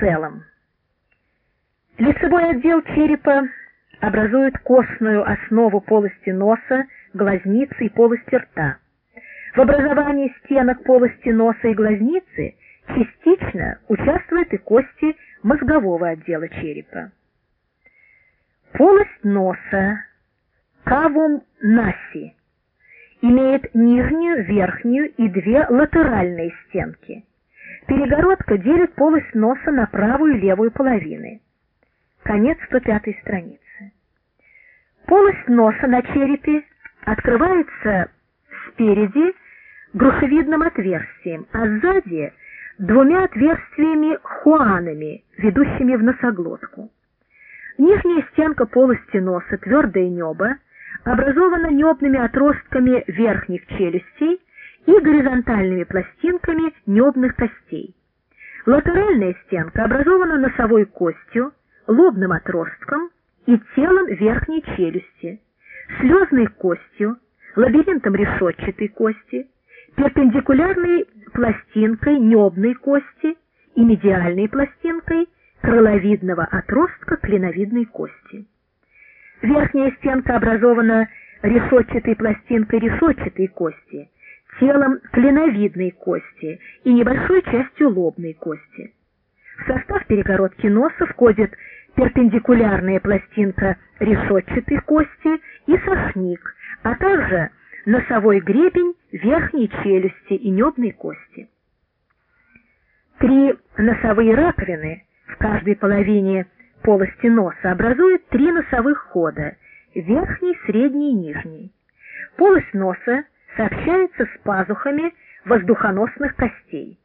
целом. Лицевой отдел черепа образует костную основу полости носа, глазницы и полости рта. В образовании стенок полости носа и глазницы частично участвуют и кости мозгового отдела черепа. Полость носа, кавум наси, имеет нижнюю, верхнюю и две латеральные стенки. Перегородка делит полость носа на правую и левую половины. Конец 105 страницы. Полость носа на черепе открывается спереди грушевидным отверстием, а сзади двумя отверстиями-хуанами, ведущими в носоглотку. Нижняя стенка полости носа, твердое небо, образована небными отростками верхних челюстей и горизонтальными пластинками небных костей. Латеральная стенка образована носовой костью, лобным отростком и телом верхней челюсти, слезной костью, лабиринтом решетчатой кости, перпендикулярной пластинкой небной кости и медиальной пластинкой крыловидного отростка клиновидной кости. Верхняя стенка образована решетчатой пластинкой решетчатой кости, телом клиновидной кости и небольшой частью лобной кости. В состав перегородки носа входит перпендикулярная пластинка решетчатой кости и сошник, а также носовой гребень верхней челюсти и небной кости. Три носовые раковины в каждой половине полости носа образуют три носовых хода – верхний, средний и нижний. Полость носа сообщается с пазухами воздухоносных костей.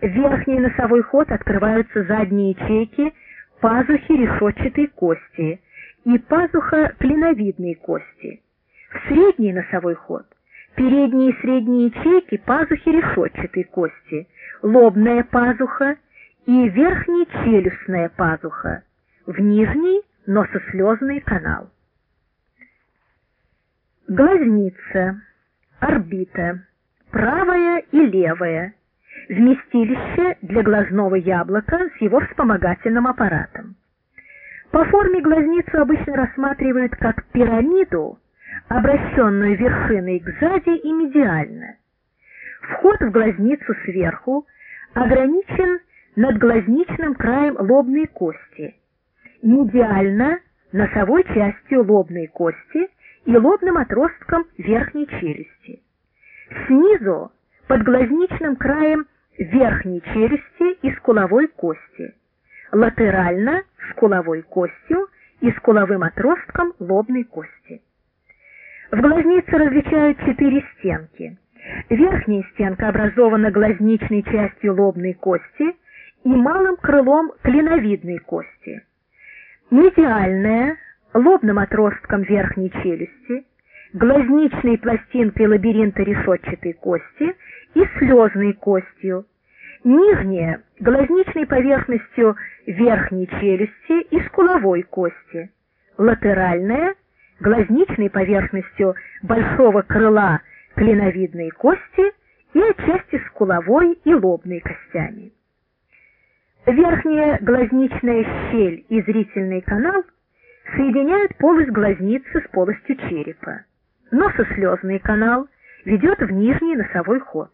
Верхний носовой ход открываются задние ячейки пазухи решетчатой кости и пазуха клиновидной кости. В средний носовой ход передние и средние ячейки пазухи решетчатой кости, лобная пазуха и верхнечелюстная пазуха, в нижний носослезный канал. Глазница, орбита, правая и левая, вместилище для глазного яблока с его вспомогательным аппаратом. По форме глазницу обычно рассматривают как пирамиду, обращенную вершиной к сзади и медиально. Вход в глазницу сверху ограничен над глазничным краем лобной кости, медиально носовой частью лобной кости и лобным отростком верхней челюсти. Снизу под глазничным краем верхней челюсти и скуловой кости, латерально скуловой костью и скуловым отростком лобной кости. В глазнице различают четыре стенки. Верхняя стенка образована глазничной частью лобной кости и малым крылом клиновидной кости. Медиальная – лобным отростком верхней челюсти, глазничной пластинкой лабиринта решетчатой кости и слезной костью, нижняя – глазничной поверхностью верхней челюсти и скуловой кости, латеральная – глазничной поверхностью большого крыла клиновидной кости и отчасти скуловой и лобной костями. Верхняя глазничная щель и зрительный канал соединяют полость глазницы с полостью черепа. Носослезный канал ведет в нижний носовой ход.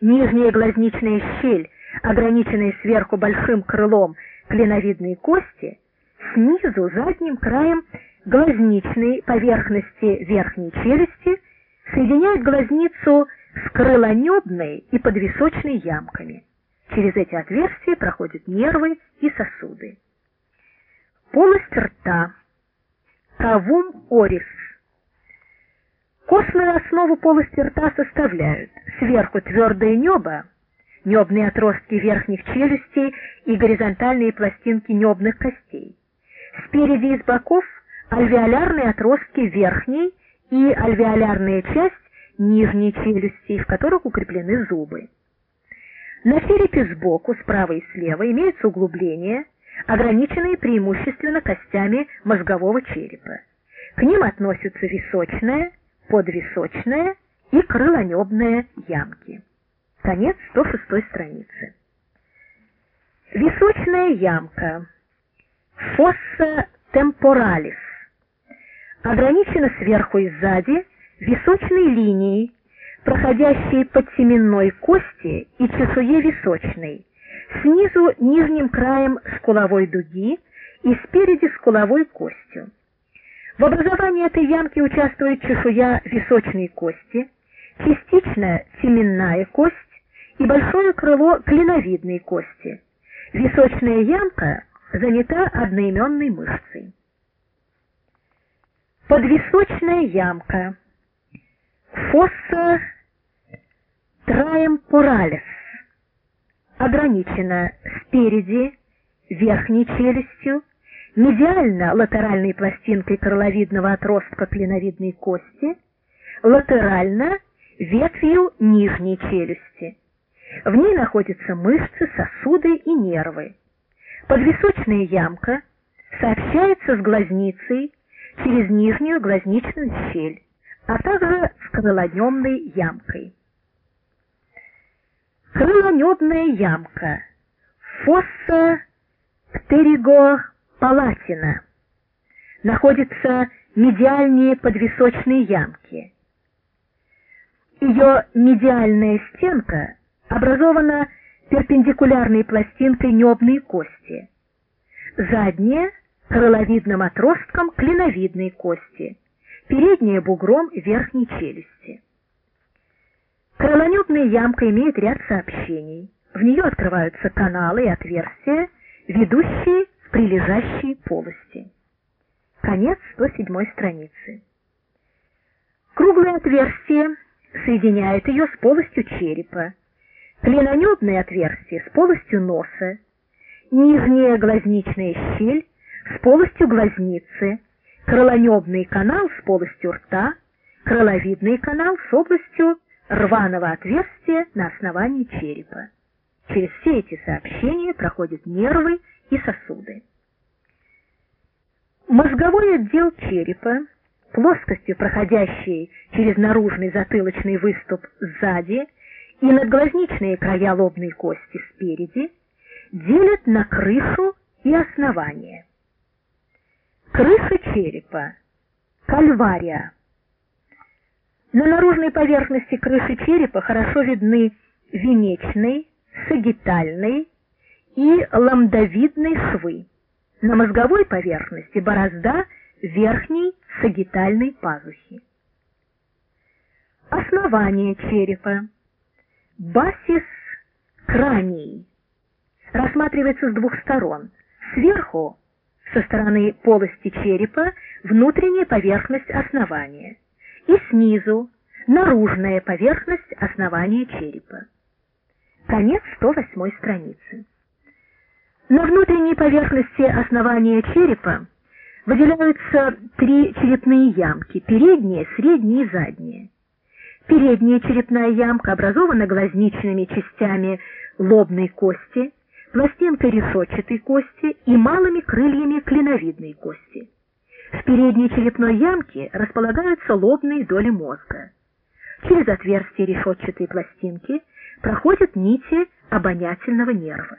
Нижняя глазничная щель, ограниченная сверху большим крылом клиновидной кости, снизу задним краем глазничной поверхности верхней челюсти соединяет глазницу с крылонебной и подвисочной ямками. Через эти отверстия проходят нервы и сосуды. Полость рта. Кавум орис. Костную основу полости рта составляют сверху твердое небо, небные отростки верхних челюстей и горизонтальные пластинки небных костей. Спереди и с боков альвеолярные отростки верхней и альвеолярная часть нижней челюсти, в которых укреплены зубы. На черепе сбоку, справа и слева имеются углубления, ограниченные преимущественно костями мозгового черепа. К ним относятся височная, подвисочная и крылонебная ямки. Конец 106 страницы. Височная ямка. Фосса темпоралис. Ограничена сверху и сзади височной линией, проходящей под семенной кости и чешуе височной, снизу нижним краем скуловой дуги и спереди скуловой костью. В образовании этой ямки участвует чешуя височной кости, частично теменная кость и большое крыло клиновидной кости. Височная ямка занята одноименной мышцей. Подвисочная ямка. Фосса траемпоралис. Ограничена спереди верхней челюстью, медиально-латеральной пластинкой крыловидного отростка клиновидной кости, латерально ветвью нижней челюсти. В ней находятся мышцы, сосуды и нервы. Подвисочная ямка сообщается с глазницей через нижнюю глазничную щель, а также с крылонемной ямкой. Крылонебная ямка. Фосса птеригопалатина. Находится медиальнее подвисочной ямки. Ее медиальная стенка образована перпендикулярной пластинкой небной кости. Задняя – крыловидным отростком клиновидной кости, передняя – бугром верхней челюсти. Крылонебная ямка имеет ряд сообщений. В нее открываются каналы и отверстия, ведущие в прилежащие полости. Конец 107 страницы. Круглое отверстие соединяет ее с полостью черепа, клинонебное отверстие с полостью носа, нижняя глазничная щель с полостью глазницы, крылонебный канал с полостью рта, крыловидный канал с областью рваного отверстия на основании черепа. Через все эти сообщения проходят нервы и сосуды. Мозговой отдел черепа, плоскостью проходящей через наружный затылочный выступ сзади и надглазничные края лобной кости спереди, делят на крышу и основание. Крыша черепа, кальвария. На наружной поверхности крыши черепа хорошо видны венечный, сагитальный и ламдовидный швы. На мозговой поверхности борозда верхней сагитальной пазухи. Основание черепа. Басис краний рассматривается с двух сторон. Сверху, со стороны полости черепа, внутренняя поверхность основания, и снизу, наружная поверхность основания черепа. Конец 108 страницы. На внутренней поверхности основания черепа выделяются три черепные ямки – передняя, средняя и задняя. Передняя черепная ямка образована глазничными частями лобной кости, пластинкой решетчатой кости и малыми крыльями клиновидной кости. В передней черепной ямке располагаются лобные доли мозга. Через отверстие решетчатой пластинки проходят нити обонятельного нерва.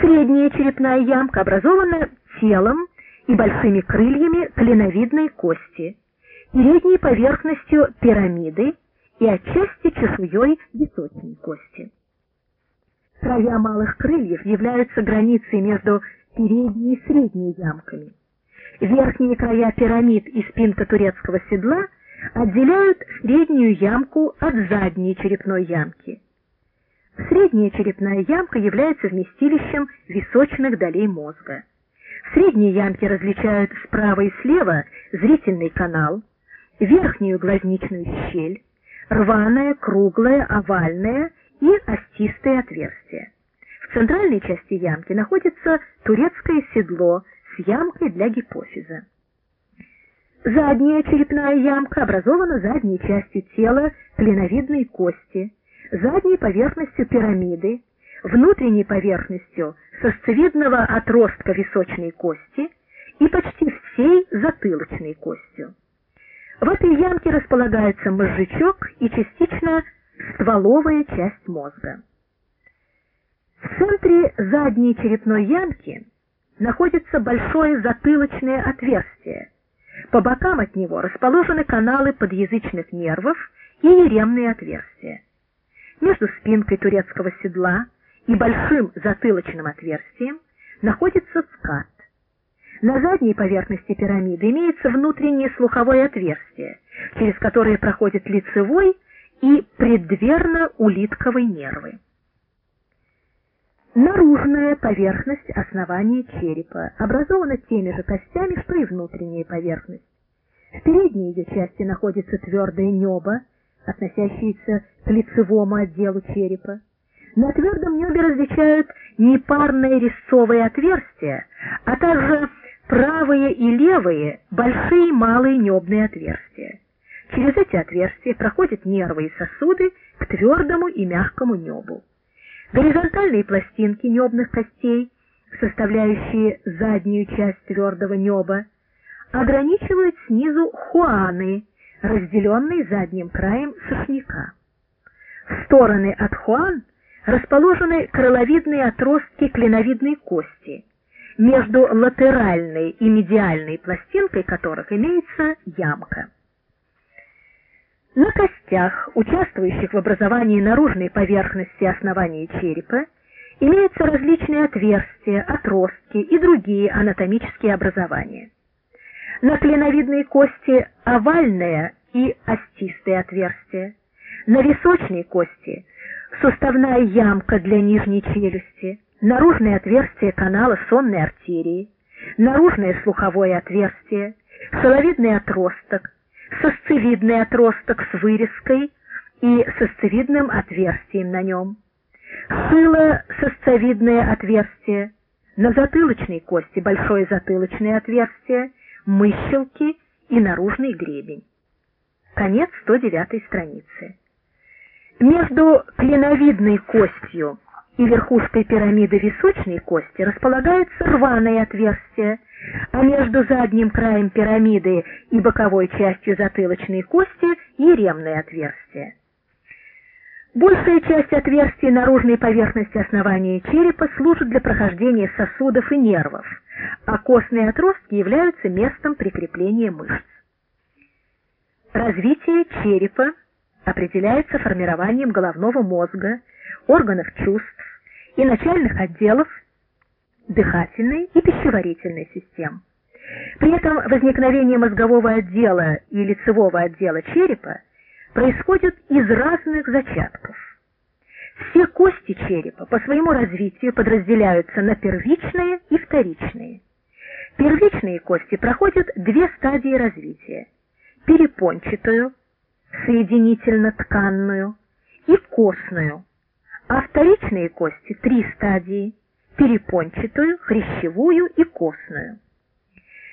Средняя черепная ямка образована телом и большими крыльями клиновидной кости – передней поверхностью пирамиды и отчасти чешуей височной кости. Края малых крыльев являются границей между передней и средней ямками. Верхние края пирамид и спинка турецкого седла отделяют среднюю ямку от задней черепной ямки. Средняя черепная ямка является вместилищем височных долей мозга. В средней ямке различают справа и слева зрительный канал, верхнюю глазничную щель, рваное, круглое, овальное и остистое отверстие. В центральной части ямки находится турецкое седло с ямкой для гипофиза. Задняя черепная ямка образована задней частью тела клиновидной кости, задней поверхностью пирамиды, внутренней поверхностью сосцевидного отростка височной кости и почти всей затылочной костью. В этой ямке располагается мозжечок и частично стволовая часть мозга. В центре задней черепной ямки находится большое затылочное отверстие. По бокам от него расположены каналы подъязычных нервов и еремные отверстия. Между спинкой турецкого седла и большим затылочным отверстием находится скат. На задней поверхности пирамиды имеется внутреннее слуховое отверстие, через которое проходит лицевой и преддверно-улитковый нервы. Наружная поверхность основания черепа образована теми же костями, что и внутренняя поверхность. В передней ее части находится твердое небо, относящееся к лицевому отделу черепа. На твердом небе различают непарные резцовые отверстия, а также правые и левые большие и малые небные отверстия. Через эти отверстия проходят нервы и сосуды к твердому и мягкому небу. Горизонтальные пластинки небных костей, составляющие заднюю часть твердого неба, ограничивают снизу хуаны, разделенные задним краем сошняка. В стороны от хуан расположены крыловидные отростки клиновидной кости, между латеральной и медиальной пластинкой которых имеется ямка. На костях, участвующих в образовании наружной поверхности основания черепа, имеются различные отверстия, отростки и другие анатомические образования. На клиновидной кости овальное и остистые отверстия, на височной кости суставная ямка для нижней челюсти, наружное отверстие канала сонной артерии, наружное слуховое отверстие, шеловидный отросток, сосцевидный отросток с вырезкой и сосцевидным отверстием на нем, шило-сосцевидное отверстие, на затылочной кости большое затылочное отверстие, мыщелки и наружный гребень. Конец 109 страницы. Между клиновидной костью и верхушкой пирамиды височной кости располагается рваное отверстие, а между задним краем пирамиды и боковой частью затылочной кости еремное отверстие. Большая часть отверстий наружной поверхности основания черепа служит для прохождения сосудов и нервов, а костные отростки являются местом прикрепления мышц. Развитие черепа определяется формированием головного мозга, органов чувств и начальных отделов дыхательной и пищеварительной систем. При этом возникновение мозгового отдела и лицевого отдела черепа происходит из разных зачатков. Все кости черепа по своему развитию подразделяются на первичные и вторичные. Первичные кости проходят две стадии развития – перепончатую, соединительно-тканную и костную, а вторичные кости – три стадии – перепончатую, хрящевую и костную.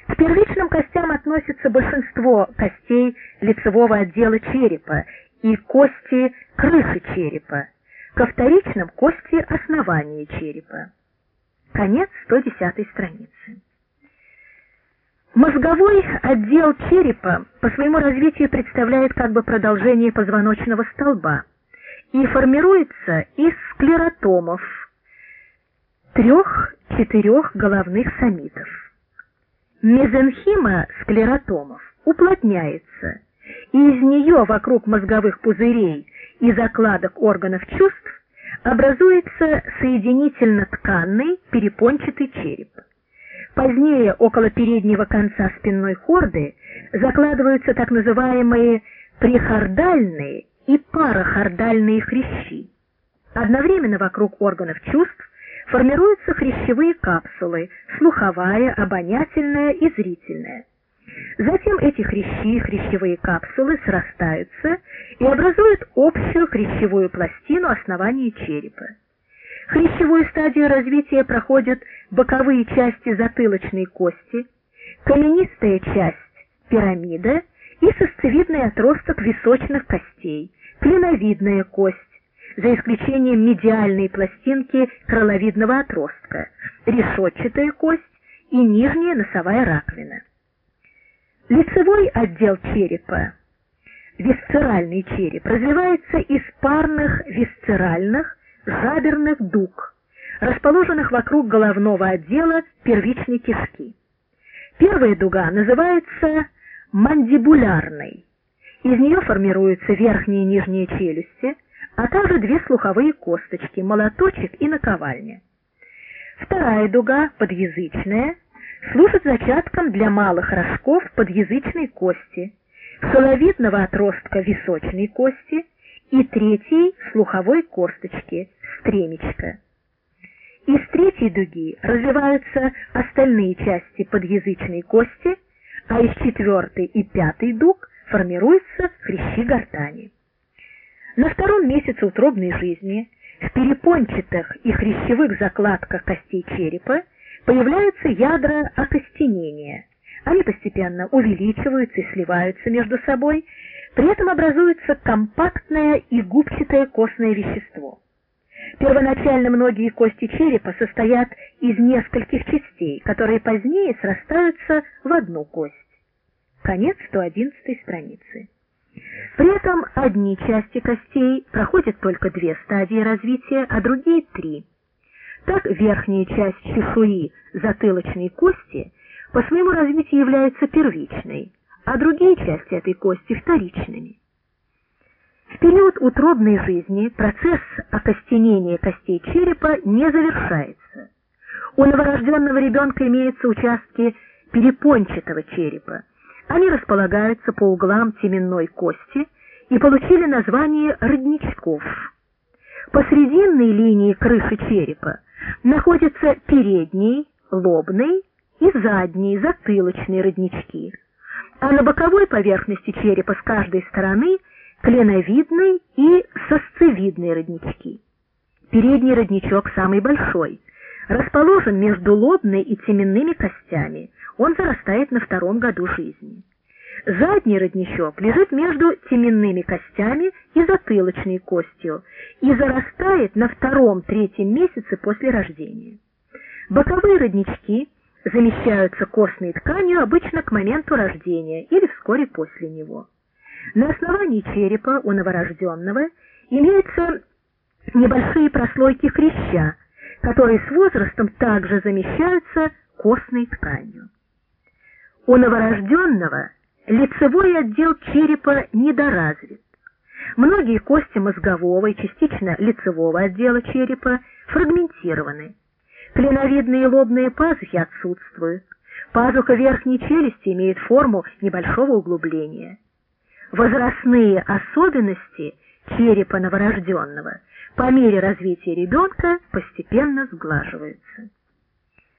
К первичным костям относятся большинство костей лицевого отдела черепа и кости крыши черепа, ко вторичным кости основания черепа. Конец 110 страницы. Мозговой отдел черепа по своему развитию представляет как бы продолжение позвоночного столба и формируется из склеротомов, трех-четырех головных самитов. Мезенхима склеротомов уплотняется, и из нее вокруг мозговых пузырей и закладок органов чувств образуется соединительно-тканный перепончатый череп. Позднее около переднего конца спинной хорды закладываются так называемые прихордальные и парахордальные хрящи. Одновременно вокруг органов чувств формируются хрящевые капсулы, слуховая, обонятельная и зрительная. Затем эти хрящи и хрящевые капсулы срастаются и образуют общую хрящевую пластину основания черепа. Хрящевую стадию развития проходят боковые части затылочной кости, коленистая часть пирамида и сосцевидный отросток височных костей, клиновидная кость, за исключением медиальной пластинки крыловидного отростка, решетчатая кость и нижняя носовая раковина. Лицевой отдел черепа, висцеральный череп, развивается из парных висцеральных жаберных дуг, расположенных вокруг головного отдела первичной кишки. Первая дуга называется мандибулярной. Из нее формируются верхние и нижние челюсти, а также две слуховые косточки, молоточек и наковальня. Вторая дуга, подъязычная, служит зачатком для малых рожков подъязычной кости, соловидного отростка височной кости и третьей слуховой косточки, стремечка. Из третьей дуги развиваются остальные части подъязычной кости, а из четвертой и пятой дуг формируются хрящи гортани. На втором месяце утробной жизни в перепончатых и хрящевых закладках костей черепа появляются ядра окостенения. Они постепенно увеличиваются и сливаются между собой, при этом образуется компактное и губчатое костное вещество. Первоначально многие кости черепа состоят из нескольких частей, которые позднее срастаются в одну кость. Конец 111 страницы. При этом одни части костей проходят только две стадии развития, а другие три. Так верхняя часть чешуи затылочной кости по своему развитию является первичной, а другие части этой кости вторичными. Период утробной жизни процесс окостенения костей черепа не завершается. У новорожденного ребенка имеются участки перепончатого черепа. Они располагаются по углам теменной кости и получили название родничков. По срединной линии крыши черепа находятся передний, лобный и задний, затылочные роднички, а на боковой поверхности черепа с каждой стороны – кленовидный и сосцевидные роднички. Передний родничок самый большой, расположен между лобной и теменными костями, он зарастает на втором году жизни. Задний родничок лежит между теменными костями и затылочной костью и зарастает на втором-третьем месяце после рождения. Боковые роднички замещаются костной тканью обычно к моменту рождения или вскоре после него. На основании черепа у новорожденного имеются небольшие прослойки хряща, которые с возрастом также замещаются костной тканью. У новорожденного лицевой отдел черепа недоразвит. Многие кости мозгового и частично лицевого отдела черепа фрагментированы. Клиновидные лобные пазухи отсутствуют. Пазуха верхней челюсти имеет форму небольшого углубления возрастные особенности черепа новорожденного по мере развития ребенка постепенно сглаживаются.